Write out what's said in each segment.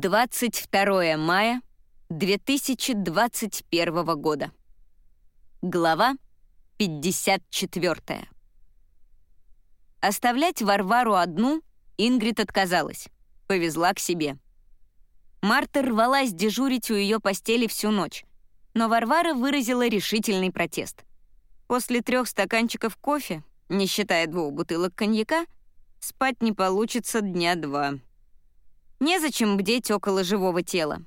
22 мая 2021 года. Глава 54. Оставлять Варвару одну Ингрид отказалась, повезла к себе. Марта рвалась дежурить у ее постели всю ночь, но Варвара выразила решительный протест. После трех стаканчиков кофе, не считая двух бутылок коньяка, спать не получится дня два. Незачем бдеть около живого тела.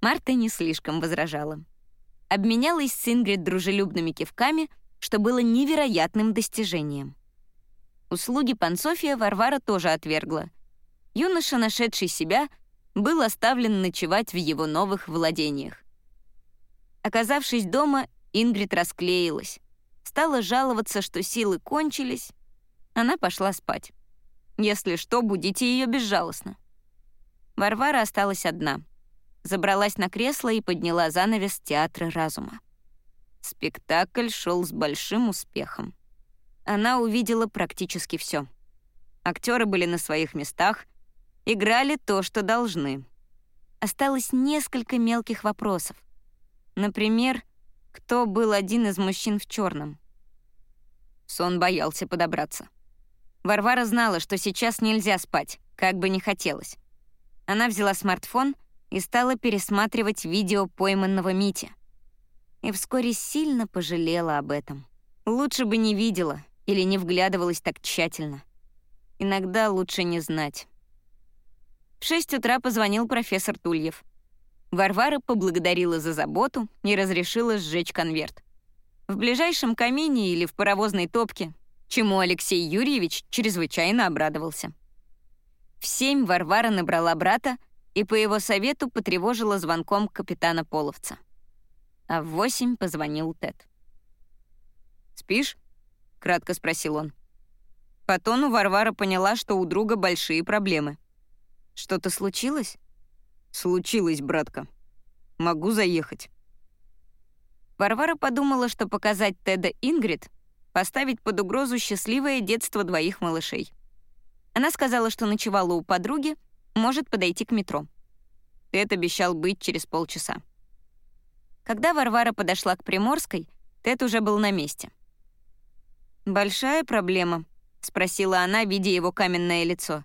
Марта не слишком возражала. Обменялась с Ингрид дружелюбными кивками, что было невероятным достижением. Услуги Пансофия Варвара тоже отвергла. Юноша, нашедший себя, был оставлен ночевать в его новых владениях. Оказавшись дома, Ингрид расклеилась. Стала жаловаться, что силы кончились. Она пошла спать. Если что, будите ее безжалостно. Варвара осталась одна. Забралась на кресло и подняла занавес театра разума. Спектакль шел с большим успехом. Она увидела практически все. Актеры были на своих местах, играли то, что должны. Осталось несколько мелких вопросов. Например, кто был один из мужчин в черном? Сон боялся подобраться. Варвара знала, что сейчас нельзя спать, как бы не хотелось. Она взяла смартфон и стала пересматривать видео пойманного Мити. И вскоре сильно пожалела об этом. Лучше бы не видела или не вглядывалась так тщательно. Иногда лучше не знать. В 6 утра позвонил профессор Тульев. Варвара поблагодарила за заботу и разрешила сжечь конверт. В ближайшем камине или в паровозной топке, чему Алексей Юрьевич чрезвычайно обрадовался. В семь Варвара набрала брата и по его совету потревожила звонком капитана Половца. А в восемь позвонил Тед. «Спишь?» — кратко спросил он. По тону Варвара поняла, что у друга большие проблемы. «Что-то случилось?» «Случилось, братка. Могу заехать». Варвара подумала, что показать Теда Ингрид — поставить под угрозу счастливое детство двоих малышей. Она сказала, что ночевала у подруги, может подойти к метро. Тед обещал быть через полчаса. Когда Варвара подошла к Приморской, Тед уже был на месте. «Большая проблема?» — спросила она, видя его каменное лицо.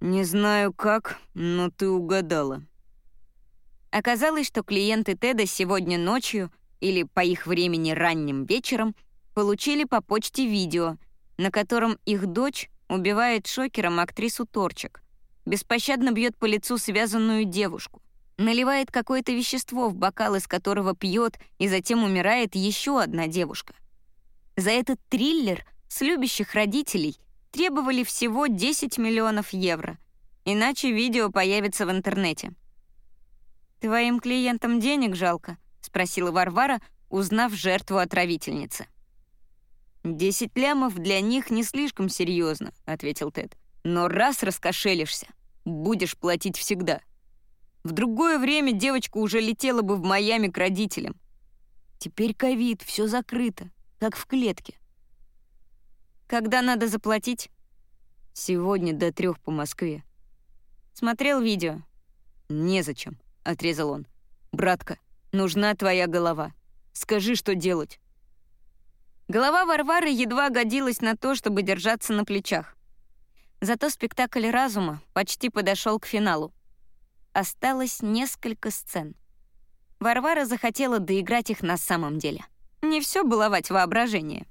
«Не знаю как, но ты угадала». Оказалось, что клиенты Теда сегодня ночью или по их времени ранним вечером получили по почте видео, на котором их дочь Убивает шокером актрису Торчик. Беспощадно бьет по лицу связанную девушку. Наливает какое-то вещество в бокал, из которого пьет, и затем умирает еще одна девушка. За этот триллер с любящих родителей требовали всего 10 миллионов евро. Иначе видео появится в интернете. «Твоим клиентам денег жалко?» — спросила Варвара, узнав жертву отравительницы. «Десять лямов для них не слишком серьезно», — ответил Тед. «Но раз раскошелишься, будешь платить всегда. В другое время девочка уже летела бы в Майами к родителям. Теперь ковид, все закрыто, как в клетке». «Когда надо заплатить?» «Сегодня до трех по Москве». «Смотрел видео?» «Незачем», — отрезал он. «Братка, нужна твоя голова. Скажи, что делать». Голова Варвары едва годилась на то, чтобы держаться на плечах. Зато спектакль разума почти подошел к финалу. Осталось несколько сцен. Варвара захотела доиграть их на самом деле. Не все баловать воображение.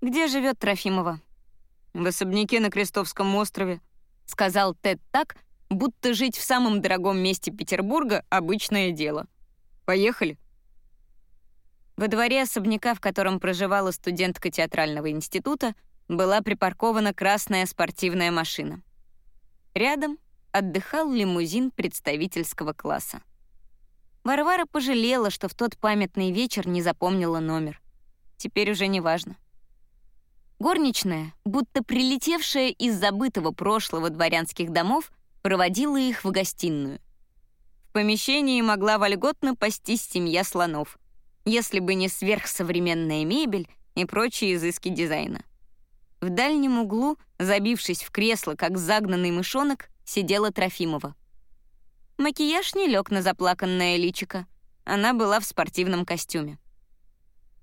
«Где живет Трофимова?» «В особняке на Крестовском острове», — сказал Тед так, будто жить в самом дорогом месте Петербурга — обычное дело. «Поехали?» Во дворе особняка, в котором проживала студентка театрального института, была припаркована красная спортивная машина. Рядом отдыхал лимузин представительского класса. Варвара пожалела, что в тот памятный вечер не запомнила номер. Теперь уже не важно. Горничная, будто прилетевшая из забытого прошлого дворянских домов, проводила их в гостиную. В помещении могла вольготно пастись семья слонов — если бы не сверхсовременная мебель и прочие изыски дизайна. В дальнем углу, забившись в кресло, как загнанный мышонок, сидела Трофимова. Макияж не лег на заплаканное личико. Она была в спортивном костюме.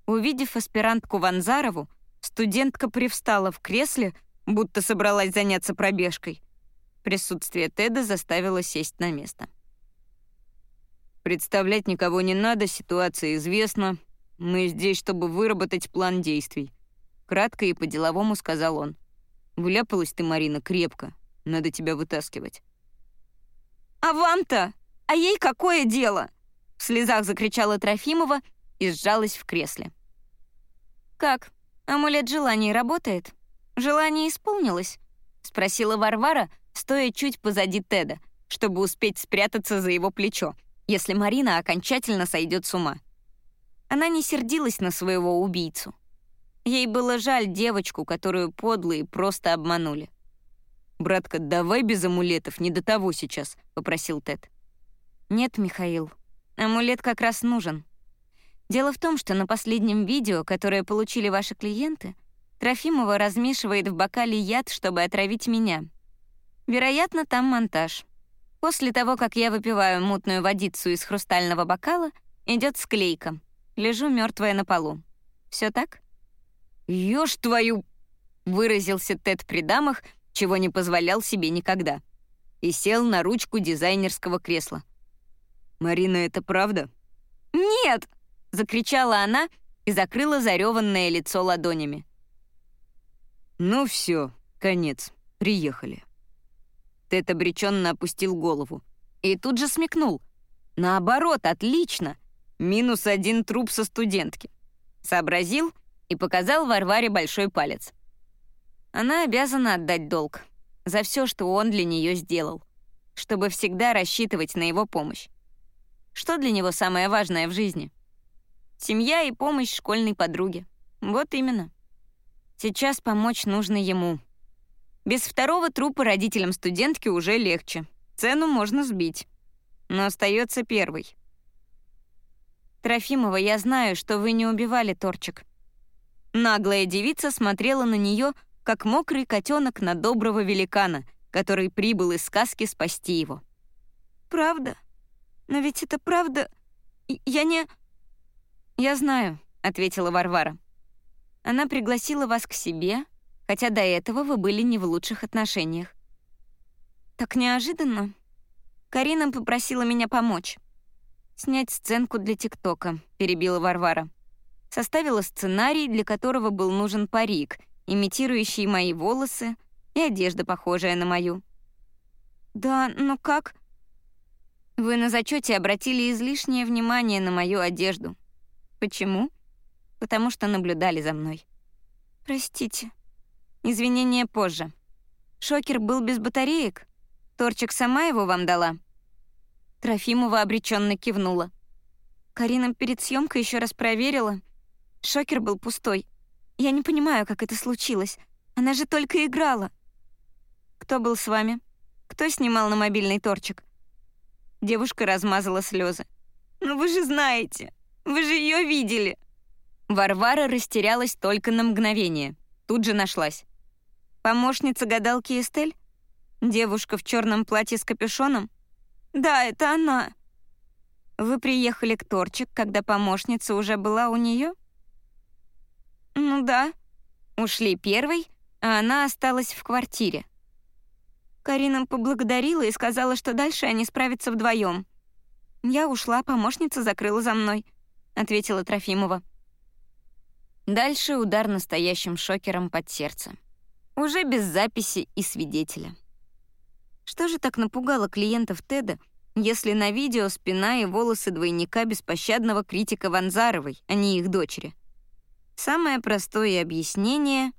Увидев аспирантку Ванзарову, студентка привстала в кресле, будто собралась заняться пробежкой. Присутствие Теда заставило сесть на место. «Представлять никого не надо, ситуация известна. Мы здесь, чтобы выработать план действий», — кратко и по-деловому сказал он. «Вляпалась ты, Марина, крепко. Надо тебя вытаскивать». «А вам-то? А ей какое дело?» В слезах закричала Трофимова и сжалась в кресле. «Как, амулет желаний работает? Желание исполнилось?» — спросила Варвара, стоя чуть позади Теда, чтобы успеть спрятаться за его плечо, если Марина окончательно сойдет с ума. Она не сердилась на своего убийцу. Ей было жаль девочку, которую подлые просто обманули. «Братка, давай без амулетов, не до того сейчас», — попросил Тед. «Нет, Михаил, амулет как раз нужен. Дело в том, что на последнем видео, которое получили ваши клиенты, Трофимова размешивает в бокале яд, чтобы отравить меня. Вероятно, там монтаж. После того, как я выпиваю мутную водицу из хрустального бокала, идет склейка. Лежу мертвая на полу. Все так? «Ешь твою!» — выразился Тед при дамах, чего не позволял себе никогда. И сел на ручку дизайнерского кресла. «Марина, это правда?» «Нет!» — закричала она и закрыла зареванное лицо ладонями. «Ну все, конец, приехали». Тед обреченно опустил голову. И тут же смекнул. «Наоборот, отлично! Минус один труп со студентки». Сообразил и показал Варваре большой палец. Она обязана отдать долг за все, что он для нее сделал, чтобы всегда рассчитывать на его помощь. Что для него самое важное в жизни? Семья и помощь школьной подруге. Вот именно. Сейчас помочь нужно ему. Без второго трупа родителям студентки уже легче. Цену можно сбить. Но остается первый. «Трофимова, я знаю, что вы не убивали Торчик». Наглая девица смотрела на нее, как мокрый котенок на доброго великана, который прибыл из сказки спасти его. «Правда? Но ведь это правда... Я не...» «Я знаю», — ответила Варвара. «Она пригласила вас к себе, хотя до этого вы были не в лучших отношениях. Так неожиданно. Карина попросила меня помочь. Снять сценку для ТикТока, перебила Варвара. Составила сценарий, для которого был нужен парик, имитирующий мои волосы, и одежда, похожая на мою. Да, но как? Вы на зачете обратили излишнее внимание на мою одежду. Почему? Потому что наблюдали за мной. Простите. Извинения позже. Шокер был без батареек? Торчик сама его вам дала? Трофимова обреченно кивнула. Карина перед съемкой еще раз проверила. Шокер был пустой. Я не понимаю, как это случилось. Она же только играла. Кто был с вами? Кто снимал на мобильный торчик? Девушка размазала слезы. «Ну вы же знаете! Вы же ее видели!» Варвара растерялась только на мгновение. Тут же нашлась. Помощница гадалки Эстель? Девушка в черном платье с капюшоном? Да, это она. Вы приехали к Торчик, когда помощница уже была у нее? Ну да. Ушли первой, а она осталась в квартире. Карина поблагодарила и сказала, что дальше они справятся вдвоем. Я ушла, помощница закрыла за мной, ответила Трофимова. Дальше удар настоящим шокером под сердце. Уже без записи и свидетеля. Что же так напугало клиентов Теда, если на видео спина и волосы двойника беспощадного критика Ванзаровой, а не их дочери? Самое простое объяснение...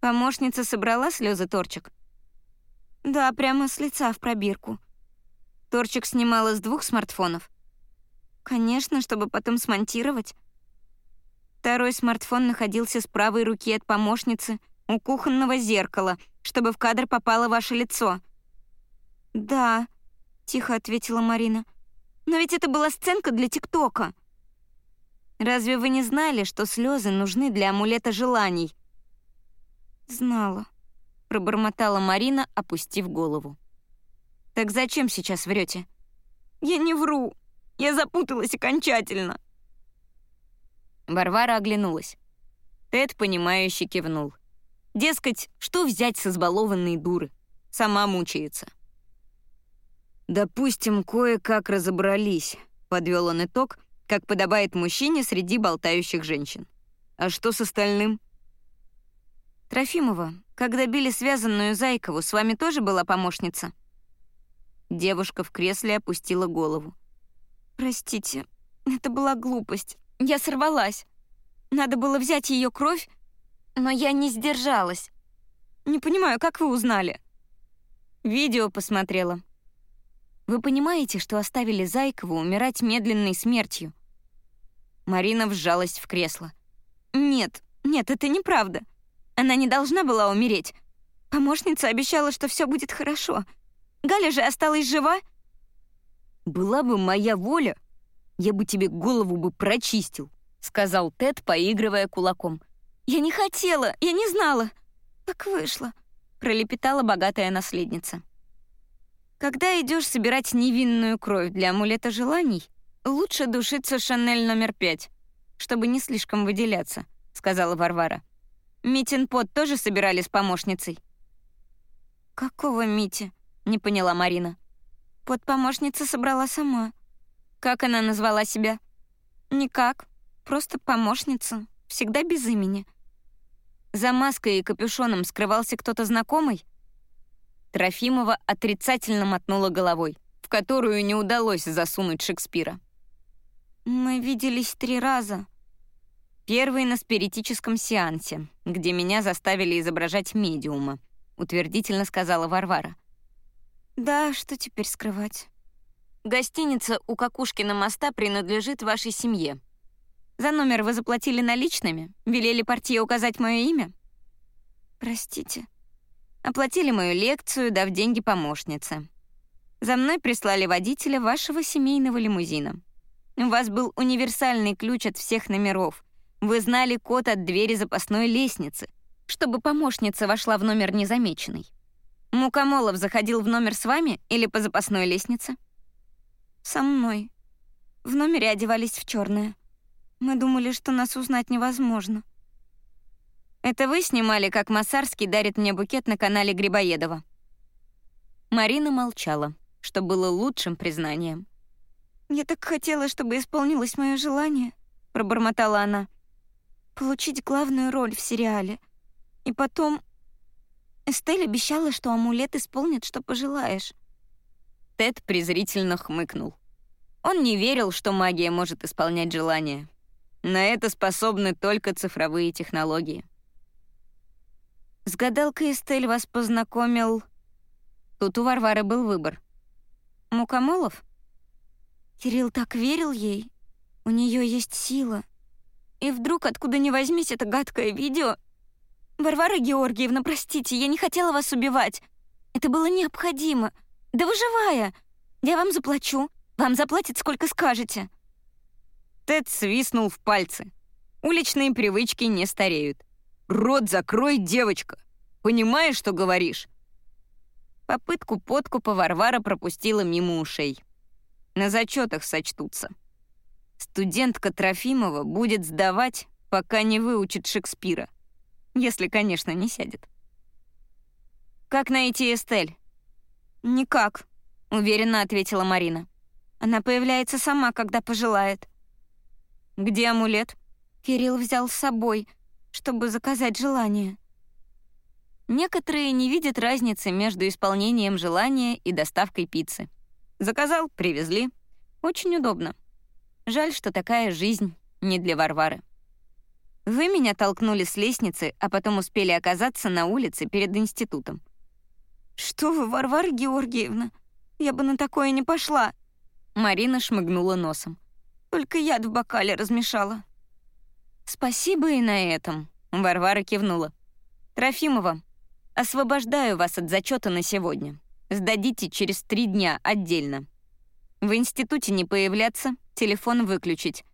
Помощница собрала слезы Торчик? Да, прямо с лица в пробирку. Торчик снимала с двух смартфонов. Конечно, чтобы потом смонтировать. Второй смартфон находился с правой руки от помощницы — у кухонного зеркала, чтобы в кадр попало ваше лицо». «Да», — тихо ответила Марина. «Но ведь это была сценка для ТикТока». «Разве вы не знали, что слезы нужны для амулета желаний?» «Знала», — пробормотала Марина, опустив голову. «Так зачем сейчас врете?» «Я не вру. Я запуталась окончательно». Варвара оглянулась. Тед, понимающе кивнул. Дескать, что взять с избалованной дуры? Сама мучается. «Допустим, кое-как разобрались», — подвел он итог, как подобает мужчине среди болтающих женщин. «А что с остальным?» «Трофимова, когда били связанную Зайкову, с вами тоже была помощница?» Девушка в кресле опустила голову. «Простите, это была глупость. Я сорвалась. Надо было взять ее кровь, но я не сдержалась. Не понимаю, как вы узнали?» «Видео посмотрела», вы понимаете, что оставили Зайкову умирать медленной смертью?» Марина вжалась в кресло. «Нет, нет, это неправда. Она не должна была умереть. Помощница обещала, что все будет хорошо. Галя же осталась жива?» «Была бы моя воля, я бы тебе голову бы прочистил», сказал Тед, поигрывая кулаком. «Я не хотела, я не знала. Так вышло», пролепетала богатая наследница. Когда идешь собирать невинную кровь для амулета желаний, лучше душиться Шанель номер пять, чтобы не слишком выделяться, сказала Варвара. Митин пот тоже собирали с помощницей. Какого Мити? не поняла Марина. Под помощница собрала сама. Как она назвала себя? Никак, просто помощница, всегда без имени. За маской и капюшоном скрывался кто-то знакомый? Трофимова отрицательно мотнула головой, в которую не удалось засунуть Шекспира. «Мы виделись три раза. Первый на спиритическом сеансе, где меня заставили изображать медиума», утвердительно сказала Варвара. «Да, что теперь скрывать?» «Гостиница у Какушкина моста принадлежит вашей семье. За номер вы заплатили наличными? Велели партии указать мое имя?» «Простите», Оплатили мою лекцию, дав деньги помощнице. За мной прислали водителя вашего семейного лимузина. У вас был универсальный ключ от всех номеров. Вы знали код от двери запасной лестницы, чтобы помощница вошла в номер незамеченной. Мукомолов заходил в номер с вами или по запасной лестнице? Со мной. В номере одевались в черное. Мы думали, что нас узнать невозможно. Это вы снимали, как Масарский дарит мне букет на канале Грибоедова?» Марина молчала, что было лучшим признанием. «Я так хотела, чтобы исполнилось мое желание», — пробормотала она. «Получить главную роль в сериале. И потом... Эстель обещала, что амулет исполнит, что пожелаешь». Тед презрительно хмыкнул. Он не верил, что магия может исполнять желания. На это способны только цифровые технологии. С гадалкой Эстель вас познакомил... Тут у Варвары был выбор. Мукомолов? Кирилл так верил ей. У нее есть сила. И вдруг, откуда ни возьмись, это гадкое видео... Варвара Георгиевна, простите, я не хотела вас убивать. Это было необходимо. Да вы живая. Я вам заплачу. Вам заплатят, сколько скажете. Тед свистнул в пальцы. Уличные привычки не стареют. «Рот закрой, девочка! Понимаешь, что говоришь?» Попытку подкупа Варвара пропустила мимо ушей. На зачетах сочтутся. Студентка Трофимова будет сдавать, пока не выучит Шекспира. Если, конечно, не сядет. «Как найти Эстель?» «Никак», — уверенно ответила Марина. «Она появляется сама, когда пожелает». «Где амулет?» Кирилл взял с собой — чтобы заказать желание. Некоторые не видят разницы между исполнением желания и доставкой пиццы. Заказал — привезли. Очень удобно. Жаль, что такая жизнь не для Варвары. Вы меня толкнули с лестницы, а потом успели оказаться на улице перед институтом. «Что вы, Варвара Георгиевна? Я бы на такое не пошла!» Марина шмыгнула носом. «Только яд в бокале размешала». «Спасибо и на этом», — Варвара кивнула. «Трофимова, освобождаю вас от зачета на сегодня. Сдадите через три дня отдельно. В институте не появляться, телефон выключить.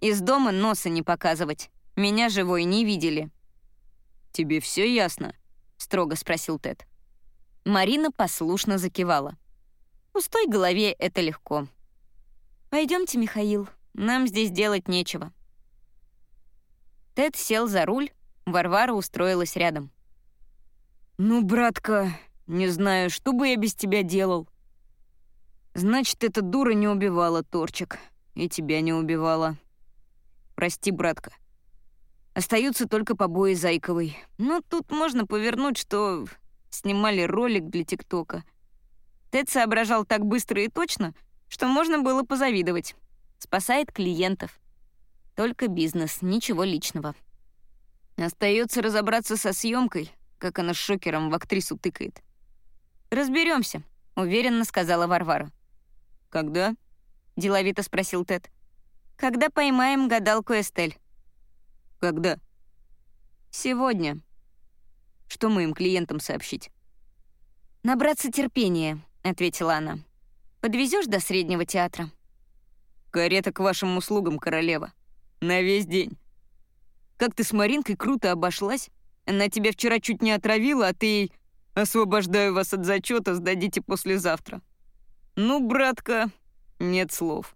Из дома носа не показывать. Меня живой не видели». «Тебе все ясно?» — строго спросил Тед. Марина послушно закивала. Пустой голове это легко. Пойдемте, Михаил, нам здесь делать нечего. Тед сел за руль, Варвара устроилась рядом. «Ну, братка, не знаю, что бы я без тебя делал. Значит, эта дура не убивала Торчик, и тебя не убивала. Прости, братка. Остаются только побои Зайковой. Но тут можно повернуть, что снимали ролик для ТикТока. Тед соображал так быстро и точно, что можно было позавидовать. Спасает клиентов. Только бизнес, ничего личного. Остается разобраться со съемкой, как она с шокером в актрису тыкает. Разберемся, уверенно сказала Варвара. Когда? деловито спросил Тед. Когда поймаем гадалку Эстель. Когда? Сегодня. Что мы им клиентам сообщить? Набраться терпения, ответила она. Подвезешь до среднего театра? Карета к вашим услугам, королева. На весь день. Как ты с Маринкой круто обошлась. Она тебя вчера чуть не отравила, а ты ей «Освобождаю вас от зачета, сдадите послезавтра». Ну, братка, нет слов.